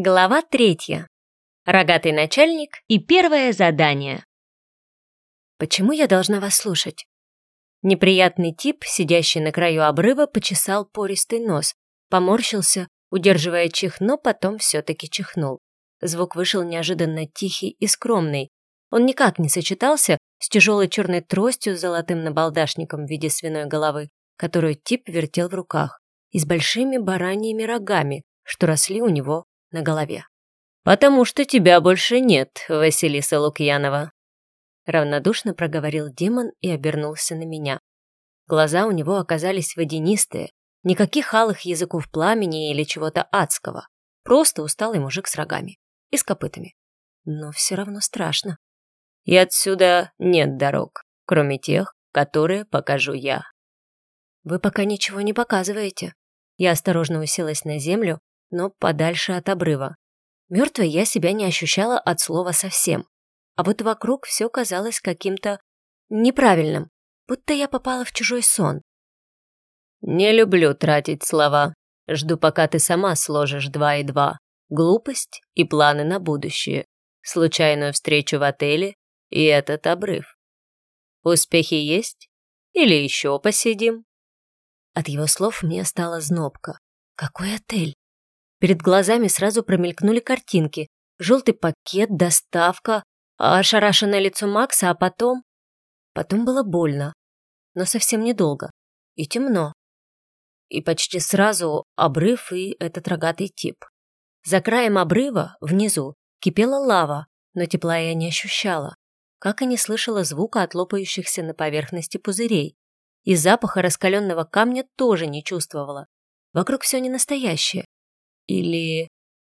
Глава третья. Рогатый начальник и первое задание. Почему я должна вас слушать? Неприятный тип, сидящий на краю обрыва, почесал пористый нос, поморщился, удерживая чих, но потом все-таки чихнул. Звук вышел неожиданно тихий и скромный. Он никак не сочетался с тяжелой черной тростью с золотым набалдашником в виде свиной головы, которую тип вертел в руках, и с большими бараньими рогами, что росли у него на голове. «Потому что тебя больше нет, Василиса Лукьянова», равнодушно проговорил демон и обернулся на меня. Глаза у него оказались водянистые, никаких алых языков пламени или чего-то адского, просто усталый мужик с рогами и с копытами. Но все равно страшно. И отсюда нет дорог, кроме тех, которые покажу я. Вы пока ничего не показываете. Я осторожно уселась на землю, но подальше от обрыва. Мертвой я себя не ощущала от слова совсем. А вот вокруг все казалось каким-то неправильным, будто я попала в чужой сон. «Не люблю тратить слова. Жду, пока ты сама сложишь два и два. Глупость и планы на будущее. Случайную встречу в отеле и этот обрыв. Успехи есть? Или еще посидим?» От его слов мне стало знобко. «Какой отель? Перед глазами сразу промелькнули картинки. Желтый пакет, доставка, ошарашенное лицо Макса, а потом... Потом было больно, но совсем недолго. И темно. И почти сразу обрыв и этот рогатый тип. За краем обрыва, внизу, кипела лава, но тепла я не ощущала, как и не слышала звука от лопающихся на поверхности пузырей. И запаха раскаленного камня тоже не чувствовала. Вокруг все не настоящее. Или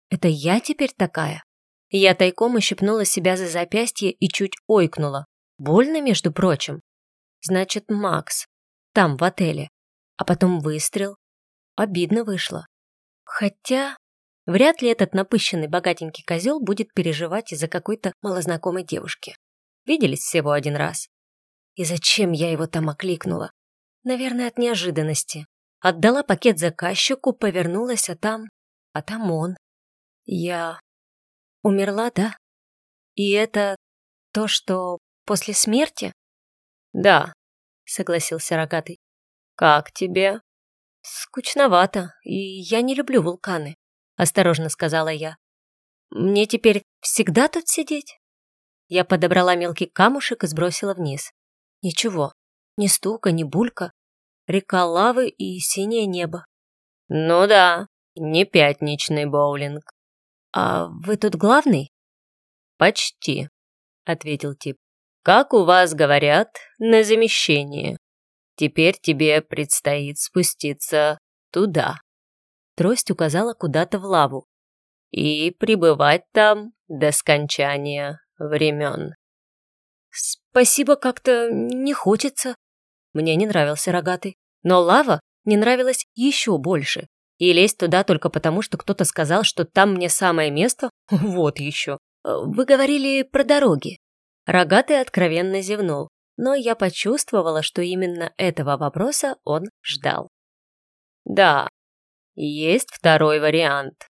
это я теперь такая? Я тайком ущипнула себя за запястье и чуть ойкнула. Больно, между прочим. Значит, Макс. Там, в отеле. А потом выстрел. Обидно вышло. Хотя, вряд ли этот напыщенный богатенький козел будет переживать из-за какой-то малознакомой девушки. Виделись всего один раз. И зачем я его там окликнула? Наверное, от неожиданности. Отдала пакет заказчику, повернулась, а там а там он. Я умерла, да? И это то, что после смерти? Да, согласился рогатый. Как тебе? Скучновато, и я не люблю вулканы, осторожно сказала я. Мне теперь всегда тут сидеть? Я подобрала мелкий камушек и сбросила вниз. Ничего, ни стука, ни булька. Река лавы и синее небо. Ну да, не пятничный боулинг. А вы тут главный? Почти, ответил тип. Как у вас говорят, на замещение. Теперь тебе предстоит спуститься туда. Трость указала куда-то в лаву. И пребывать там до скончания времен. Спасибо, как-то не хочется. Мне не нравился рогатый. Но лава не нравилась еще больше. И лезть туда только потому, что кто-то сказал, что там мне самое место? Вот еще. Вы говорили про дороги. Рогатый откровенно зевнул, но я почувствовала, что именно этого вопроса он ждал. Да, есть второй вариант.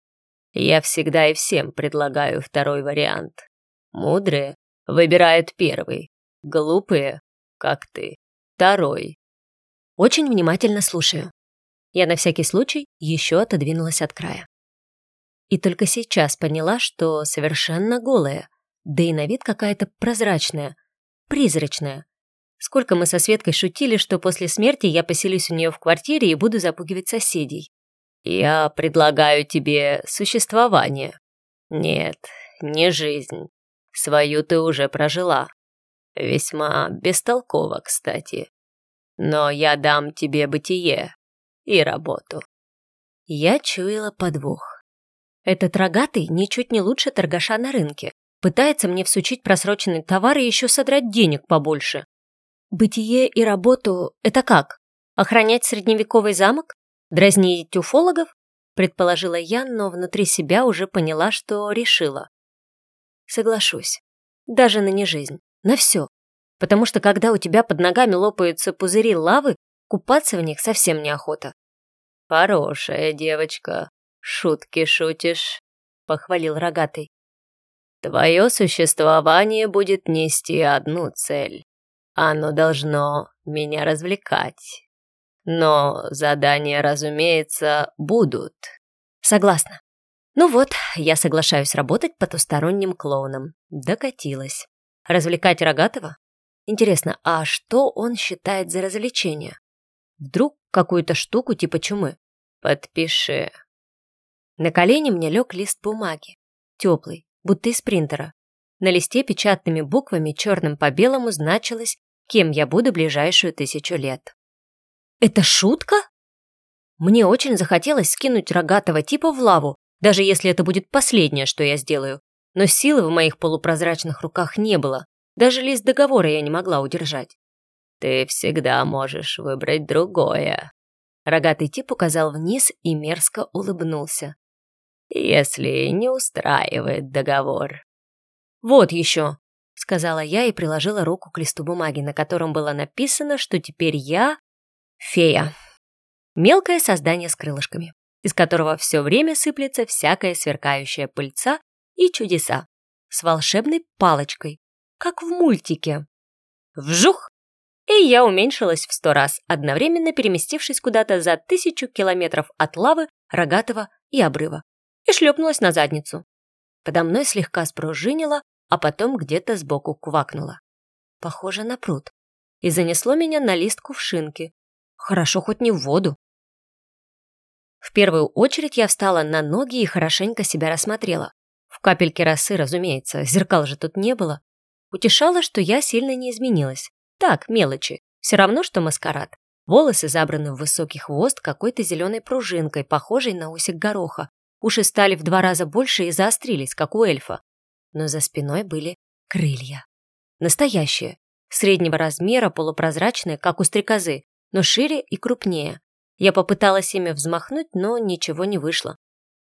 Я всегда и всем предлагаю второй вариант. Мудрые выбирают первый, глупые, как ты, второй. Очень внимательно слушаю. Я на всякий случай еще отодвинулась от края. И только сейчас поняла, что совершенно голая, да и на вид какая-то прозрачная, призрачная. Сколько мы со Светкой шутили, что после смерти я поселюсь у нее в квартире и буду запугивать соседей. Я предлагаю тебе существование. Нет, не жизнь. Свою ты уже прожила. Весьма бестолково, кстати. Но я дам тебе бытие, и работу. Я чуяла подвох. Этот рогатый ничуть не лучше торгаша на рынке. Пытается мне всучить просроченный товар и еще содрать денег побольше. Бытие и работу – это как? Охранять средневековый замок? Дразнить уфологов? Предположила я, но внутри себя уже поняла, что решила. Соглашусь. Даже на не жизнь. На все. Потому что когда у тебя под ногами лопаются пузыри лавы, Купаться в них совсем неохота. Хорошая девочка. Шутки шутишь. — похвалил рогатый. «Твое существование будет нести одну цель. Оно должно меня развлекать. Но задания, разумеется, будут». «Согласна. Ну вот, я соглашаюсь работать потусторонним клоуном. Докатилась. Развлекать Рогатого? Интересно, а что он считает за развлечение? Вдруг какую-то штуку типа чумы? Подпиши. На колени мне лег лист бумаги. Теплый, будто из принтера. На листе печатными буквами черным по белому значилось, кем я буду ближайшую тысячу лет. Это шутка? Мне очень захотелось скинуть рогатого типа в лаву, даже если это будет последнее, что я сделаю. Но силы в моих полупрозрачных руках не было. Даже лист договора я не могла удержать. «Ты всегда можешь выбрать другое». Рогатый тип указал вниз и мерзко улыбнулся. «Если не устраивает договор». «Вот еще», — сказала я и приложила руку к листу бумаги, на котором было написано, что теперь я фея. Мелкое создание с крылышками из которого все время сыплется всякая сверкающая пыльца и чудеса, с волшебной палочкой, как в мультике. Вжух! И я уменьшилась в сто раз, одновременно переместившись куда-то за тысячу километров от лавы, рогатого и обрыва, и шлепнулась на задницу. Подо мной слегка спружинило, а потом где-то сбоку квакнуло. Похоже на пруд. И занесло меня на лист кувшинки. Хорошо хоть не в воду. В первую очередь я встала на ноги и хорошенько себя рассмотрела. В капельке росы, разумеется, зеркал же тут не было. Утешало, что я сильно не изменилась. Так, мелочи. Все равно, что маскарад. Волосы забраны в высокий хвост какой-то зеленой пружинкой, похожей на усик гороха. Уши стали в два раза больше и заострились, как у эльфа. Но за спиной были крылья. Настоящие. Среднего размера, полупрозрачные, как у стрекозы, но шире и крупнее. Я попыталась ими взмахнуть, но ничего не вышло.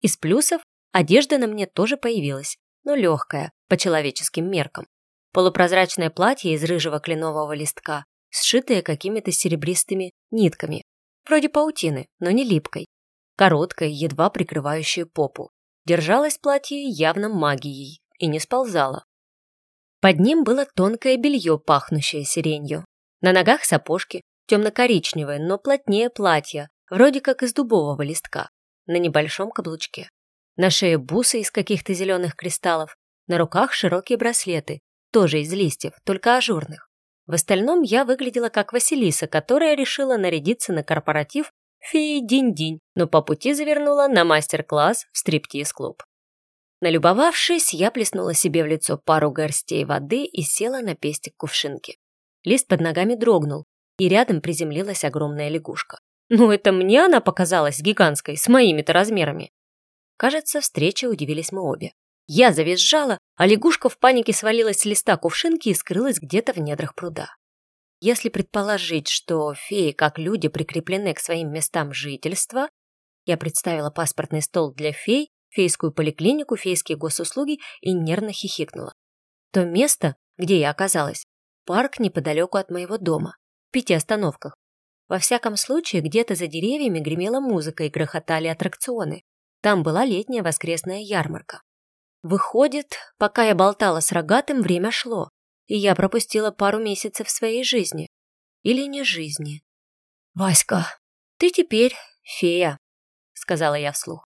Из плюсов одежда на мне тоже появилась, но легкая, по человеческим меркам. Полупрозрачное платье из рыжего кленового листка, сшитое какими-то серебристыми нитками. Вроде паутины, но не липкой. Короткое, едва прикрывающее попу. Держалось платье явно магией и не сползало. Под ним было тонкое белье, пахнущее сиренью. На ногах сапожки, темно-коричневое, но плотнее платье, вроде как из дубового листка, на небольшом каблучке. На шее бусы из каких-то зеленых кристаллов, на руках широкие браслеты, тоже из листьев, только ажурных. В остальном я выглядела как Василиса, которая решила нарядиться на корпоратив феи Динь-Динь, но по пути завернула на мастер-класс в стриптиз-клуб. Налюбовавшись, я плеснула себе в лицо пару горстей воды и села на пестик кувшинки. Лист под ногами дрогнул, и рядом приземлилась огромная лягушка. Ну, это мне она показалась гигантской, с моими-то размерами. Кажется, встрече удивились мы обе. Я завизжала, а лягушка в панике свалилась с листа кувшинки и скрылась где-то в недрах пруда. Если предположить, что феи, как люди, прикреплены к своим местам жительства, я представила паспортный стол для фей, фейскую поликлинику, фейские госуслуги и нервно хихикнула. То место, где я оказалась, парк неподалеку от моего дома пяти остановках. Во всяком случае, где-то за деревьями гремела музыка и грохотали аттракционы. Там была летняя воскресная ярмарка. Выходит, пока я болтала с рогатым, время шло, и я пропустила пару месяцев своей жизни. Или не жизни. «Васька, ты теперь фея», — сказала я вслух.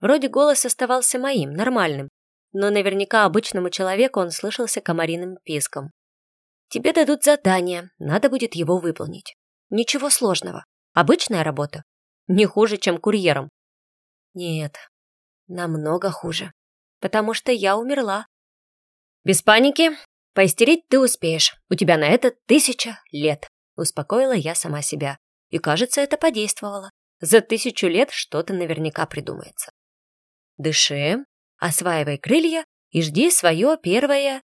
Вроде голос оставался моим, нормальным, но наверняка обычному человеку он слышался комариным писком. Тебе дадут задание, надо будет его выполнить. Ничего сложного. Обычная работа. Не хуже, чем курьером. Нет, намного хуже. Потому что я умерла. Без паники. Поистерить ты успеешь. У тебя на это тысяча лет. Успокоила я сама себя. И кажется, это подействовало. За тысячу лет что-то наверняка придумается. Дыши, осваивай крылья и жди свое первое